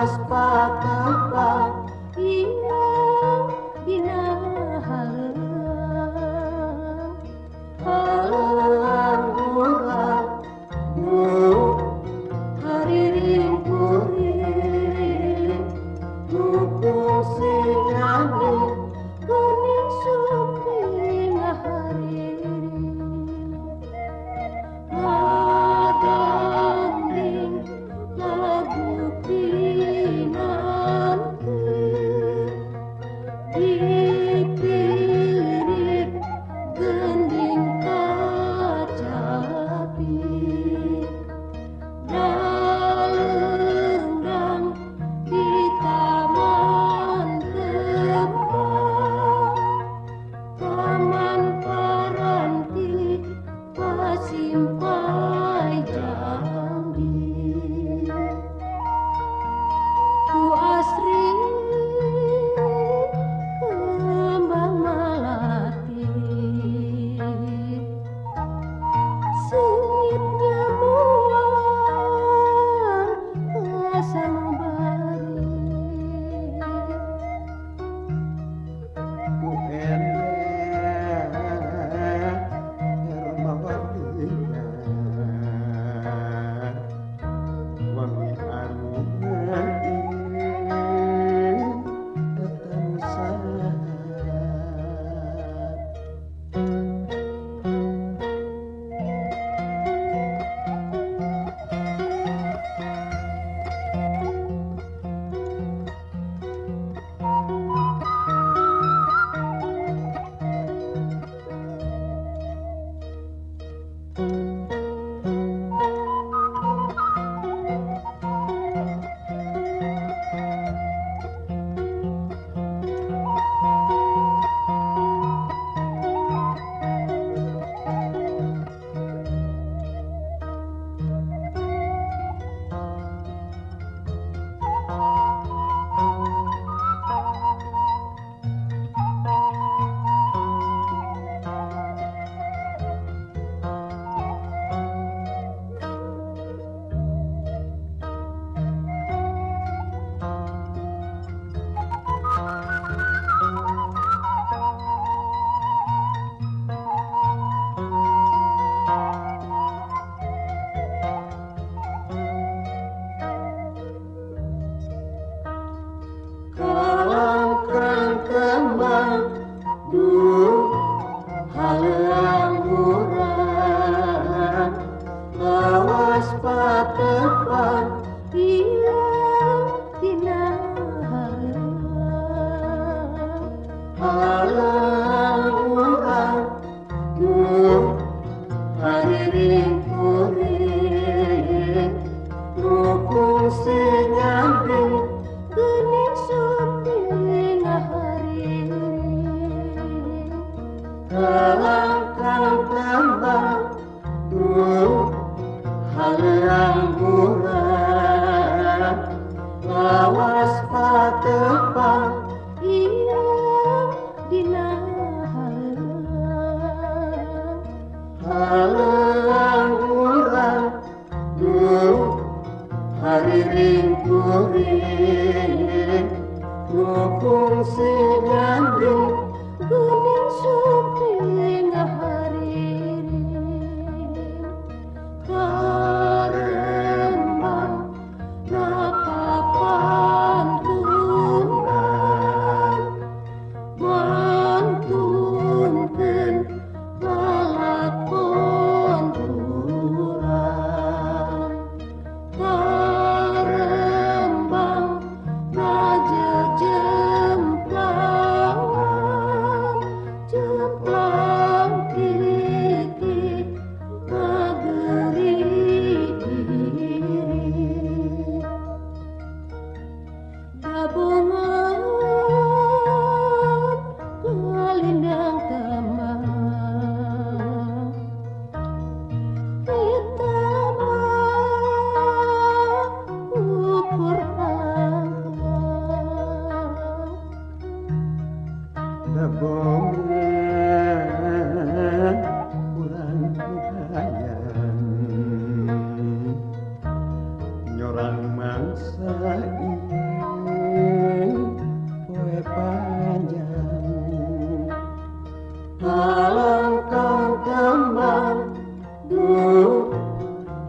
más patas.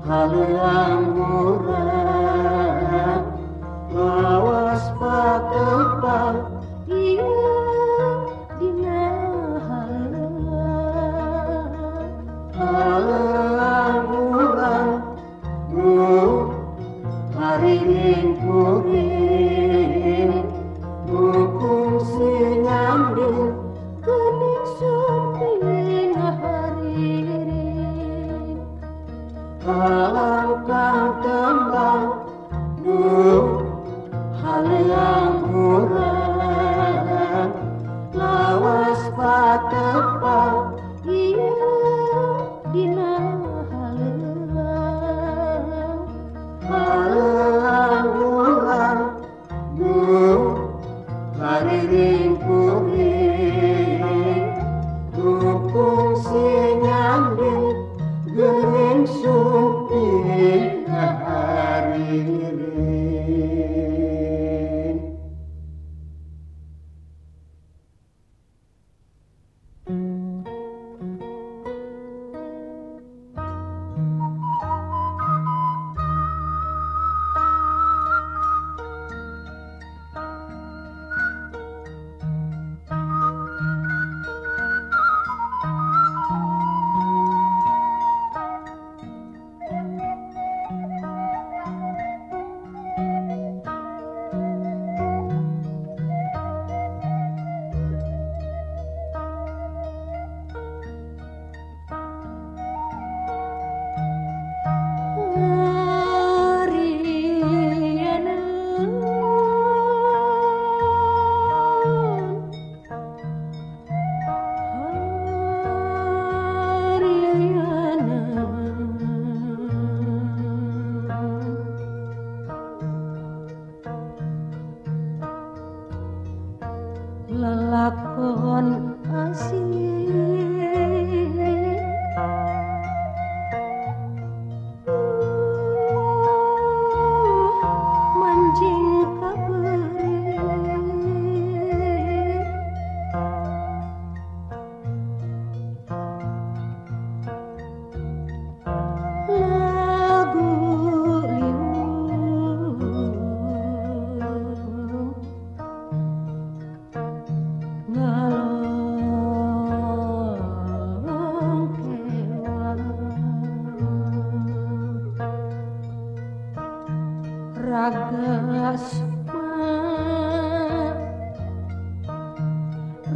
haleang murah lawas patepang Kalau kau tembak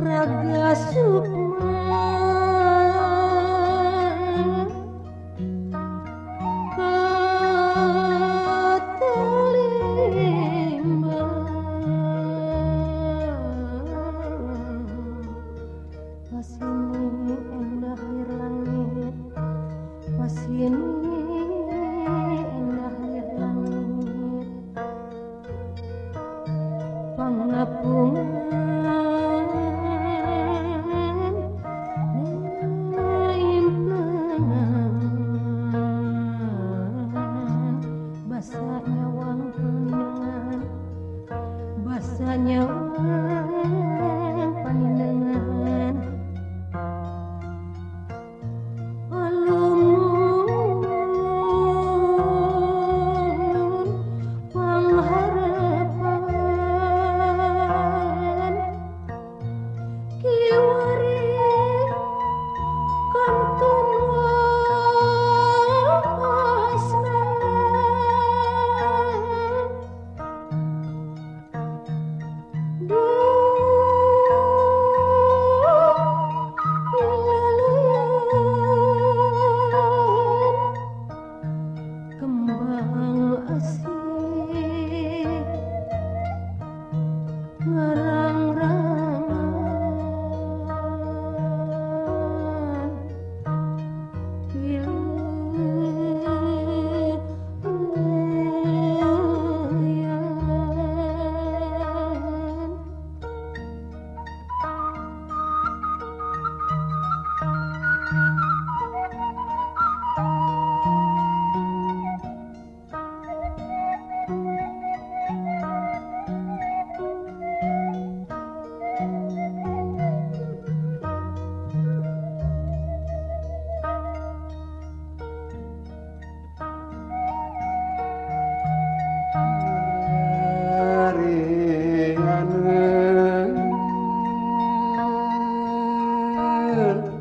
Raga Sukma 嗯。